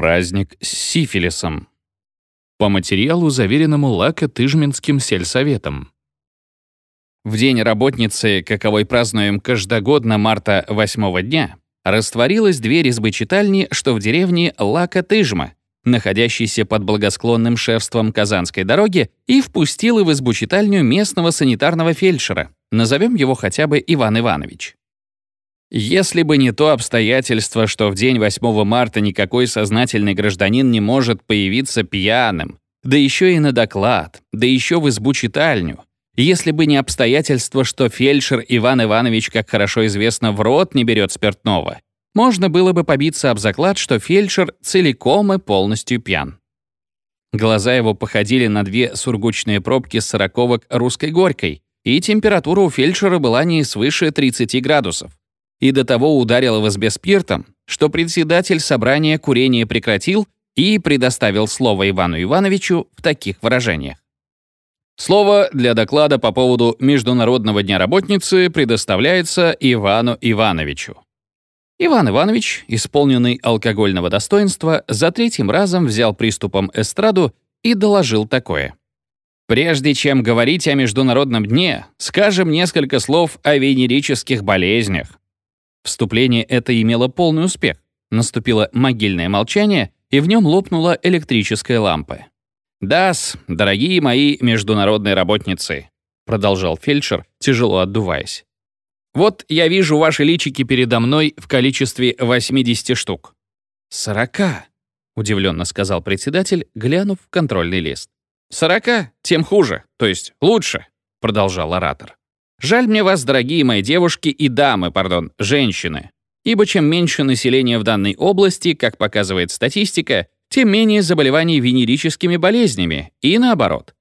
Праздник с сифилисом. По материалу, заверенному Лако-Тыжминским сельсоветом. В день работницы, каковой празднуем каждогодно марта 8 дня, растворилась дверь избы читальни, что в деревне Лака-Тыжма, находящейся под благосклонным шефством Казанской дороги, и впустила в избу читальню местного санитарного фельдшера, назовем его хотя бы Иван Иванович. Если бы не то обстоятельство, что в день 8 марта никакой сознательный гражданин не может появиться пьяным, да еще и на доклад, да еще в избу-читальню, если бы не обстоятельство, что фельдшер Иван Иванович, как хорошо известно, в рот не берет спиртного, можно было бы побиться об заклад, что фельдшер целиком и полностью пьян. Глаза его походили на две сургучные пробки сороковок русской горькой, и температура у фельдшера была не свыше 30 градусов и до того ударил в избе спиртом, что председатель собрания курение прекратил и предоставил слово Ивану Ивановичу в таких выражениях. Слово для доклада по поводу Международного дня работницы предоставляется Ивану Ивановичу. Иван Иванович, исполненный алкогольного достоинства, за третьим разом взял приступом эстраду и доложил такое. Прежде чем говорить о Международном дне, скажем несколько слов о венерических болезнях. Вступление это имело полный успех. Наступило могильное молчание, и в нем лопнула электрическая лампа. «Да-с, дорогие мои международные работницы», продолжал фельдшер, тяжело отдуваясь. «Вот я вижу ваши личики передо мной в количестве 80 штук». «Сорока», — удивленно сказал председатель, глянув в контрольный лист. «Сорока? Тем хуже, то есть лучше», — продолжал оратор. Жаль мне вас, дорогие мои девушки и дамы, пардон, женщины. Ибо чем меньше населения в данной области, как показывает статистика, тем менее заболеваний венерическими болезнями, и наоборот.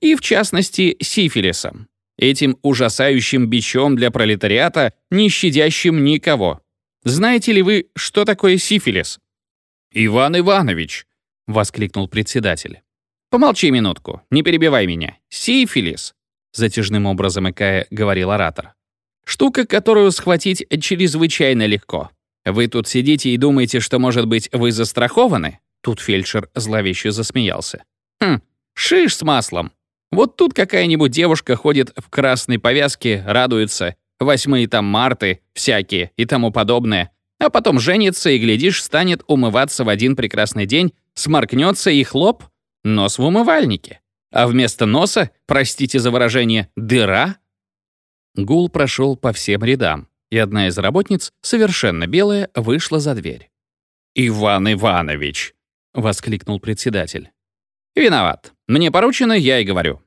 И в частности, сифилисом. Этим ужасающим бичом для пролетариата, не щадящим никого. Знаете ли вы, что такое сифилис? «Иван Иванович!» — воскликнул председатель. «Помолчи минутку, не перебивай меня. Сифилис затяжным образом икая говорил оратор. Штука, которую схватить чрезвычайно легко. Вы тут сидите и думаете, что, может быть, вы застрахованы? Тут фельдшер зловеще засмеялся. Хм, шиш с маслом. Вот тут какая-нибудь девушка ходит в красной повязке, радуется, восьмые там марты, всякие и тому подобное, а потом женится и, глядишь, станет умываться в один прекрасный день, сморкнется и хлоп, нос в умывальнике а вместо носа, простите за выражение, дыра? Гул прошел по всем рядам, и одна из работниц, совершенно белая, вышла за дверь. «Иван Иванович!» — воскликнул председатель. «Виноват. Мне поручено, я и говорю.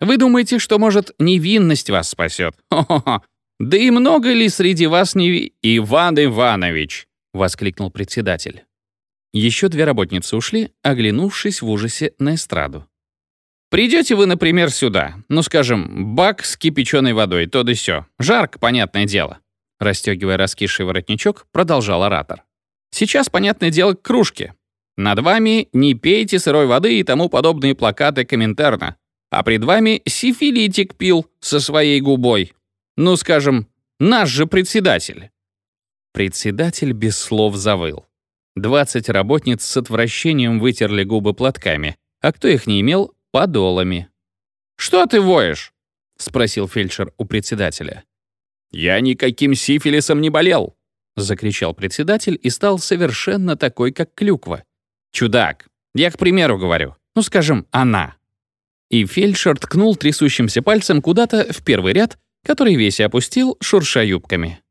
Вы думаете, что, может, невинность вас спасет? Хо-хо-хо. Да и много ли среди вас неви... Иван Иванович!» — воскликнул председатель. Еще две работницы ушли, оглянувшись в ужасе на эстраду. Придете вы, например, сюда, ну, скажем, бак с кипяченой водой, то да сё. Жарко, понятное дело. Растёгивая раскисший воротничок, продолжал оратор. Сейчас, понятное дело, к кружке. Над вами «Не пейте сырой воды» и тому подобные плакаты Коминтерна. А пред вами сифилитик пил со своей губой. Ну, скажем, наш же председатель. Председатель без слов завыл. Двадцать работниц с отвращением вытерли губы платками, а кто их не имел, подолами. «Что ты воешь?» — спросил фельдшер у председателя. «Я никаким сифилисом не болел!» — закричал председатель и стал совершенно такой, как клюква. «Чудак! Я к примеру говорю. Ну, скажем, она». И фельдшер ткнул трясущимся пальцем куда-то в первый ряд, который весь опустил, шурша юбками.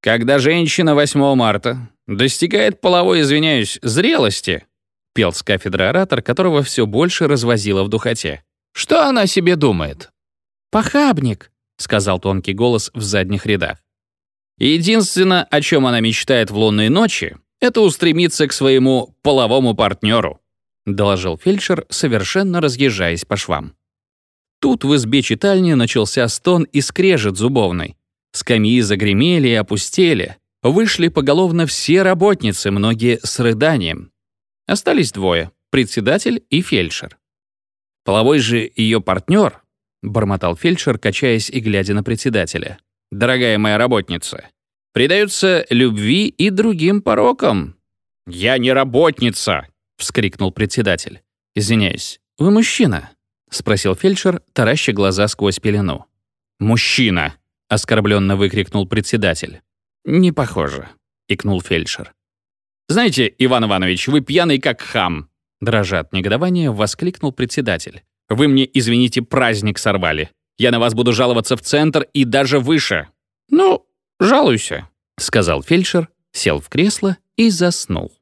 «Когда женщина 8 марта достигает половой, извиняюсь, зрелости, пел с кафедры оратор, которого все больше развозило в духоте. «Что она себе думает?» «Похабник», — сказал тонкий голос в задних рядах. «Единственное, о чем она мечтает в лунные ночи, это устремиться к своему половому партнеру», — доложил фельдшер, совершенно разъезжаясь по швам. Тут в избе читальни начался стон и скрежет зубовный. Скамьи загремели и опустели. Вышли поголовно все работницы, многие с рыданием. Остались двое — председатель и фельдшер. Половой же ее партнер, бормотал фельдшер, качаясь и глядя на председателя. «Дорогая моя работница, предаются любви и другим порокам. «Я не работница!» — вскрикнул председатель. «Извиняюсь, вы мужчина?» — спросил фельдшер, тараща глаза сквозь пелену. «Мужчина!» — оскорбленно выкрикнул председатель. «Не похоже», — икнул фельдшер. «Знаете, Иван Иванович, вы пьяный как хам!» Дрожа от негодования, воскликнул председатель. «Вы мне, извините, праздник сорвали. Я на вас буду жаловаться в центр и даже выше». «Ну, жалуйся», — сказал фельдшер, сел в кресло и заснул.